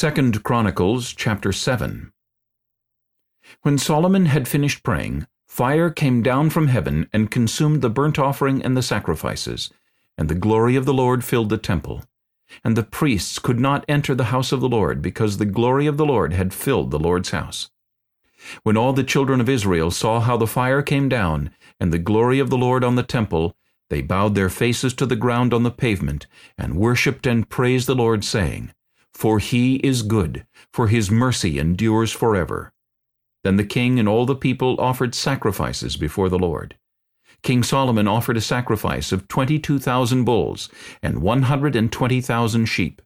2 Chronicles chapter 7 When Solomon had finished praying, fire came down from heaven and consumed the burnt offering and the sacrifices, and the glory of the Lord filled the temple. And the priests could not enter the house of the Lord, because the glory of the Lord had filled the Lord's house. When all the children of Israel saw how the fire came down, and the glory of the Lord on the temple, they bowed their faces to the ground on the pavement, and worshipped and praised the Lord, saying, for he is good, for his mercy endures forever. Then the king and all the people offered sacrifices before the Lord. King Solomon offered a sacrifice of twenty-two thousand bulls and one hundred and twenty thousand sheep.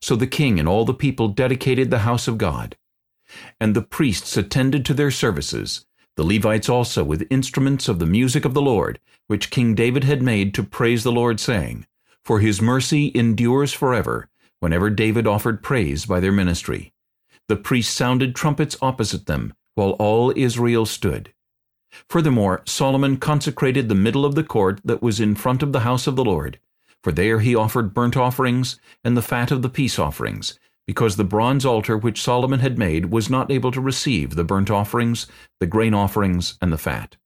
So the king and all the people dedicated the house of God. And the priests attended to their services, the Levites also with instruments of the music of the Lord, which King David had made to praise the Lord, saying, For his mercy endures forever, whenever David offered praise by their ministry. The priests sounded trumpets opposite them, while all Israel stood. Furthermore, Solomon consecrated the middle of the court that was in front of the house of the Lord, for there he offered burnt offerings and the fat of the peace offerings, because the bronze altar which Solomon had made was not able to receive the burnt offerings, the grain offerings, and the fat.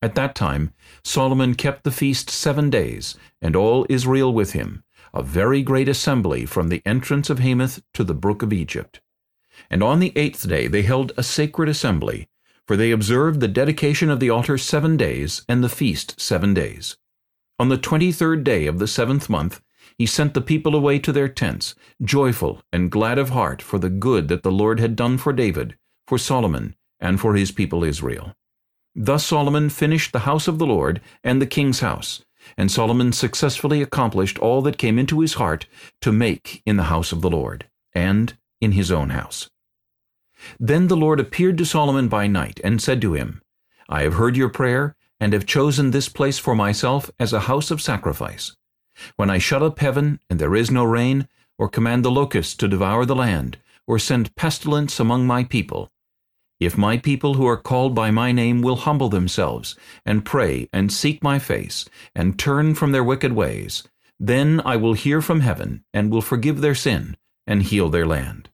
At that time Solomon kept the feast seven days, and all Israel with him, a very great assembly from the entrance of Hamath to the brook of Egypt. And on the eighth day they held a sacred assembly, for they observed the dedication of the altar seven days, and the feast seven days. On the twenty-third day of the seventh month he sent the people away to their tents, joyful and glad of heart for the good that the Lord had done for David, for Solomon, and for his people Israel. Thus Solomon finished the house of the Lord and the king's house, and Solomon successfully accomplished all that came into his heart to make in the house of the Lord, and in his own house. Then the Lord appeared to Solomon by night, and said to him, I have heard your prayer, and have chosen this place for myself as a house of sacrifice. When I shut up heaven, and there is no rain, or command the locusts to devour the land, or send pestilence among my people, if my people who are called by my name will humble themselves, and pray, and seek my face, and turn from their wicked ways, then I will hear from heaven, and will forgive their sin, and heal their land.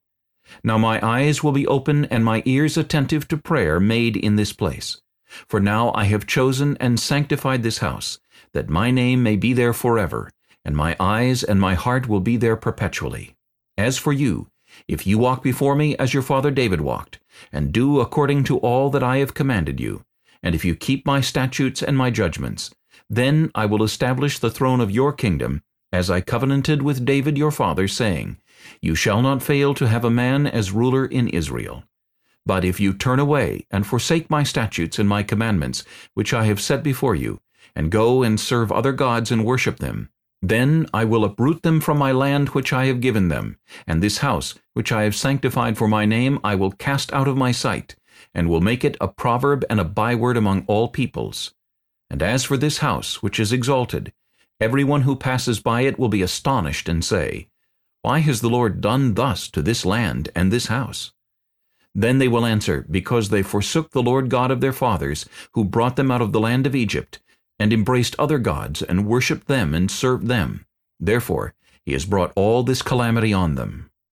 Now my eyes will be open, and my ears attentive to prayer made in this place. For now I have chosen and sanctified this house, that my name may be there forever, and my eyes and my heart will be there perpetually. As for you, if you walk before me as your father David walked, and do according to all that I have commanded you, and if you keep my statutes and my judgments, then I will establish the throne of your kingdom, as I covenanted with David your father, saying, You shall not fail to have a man as ruler in Israel. But if you turn away and forsake my statutes and my commandments, which I have set before you, and go and serve other gods and worship them, then I will uproot them from my land which I have given them, and this house which I have sanctified for my name I will cast out of my sight, and will make it a proverb and a byword among all peoples. And as for this house which is exalted, every one who passes by it will be astonished and say, Why has the Lord done thus to this land and this house? Then they will answer, Because they forsook the Lord God of their fathers, who brought them out of the land of Egypt, and embraced other gods, and worshipped them and served them. Therefore he has brought all this calamity on them.